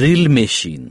drill machine.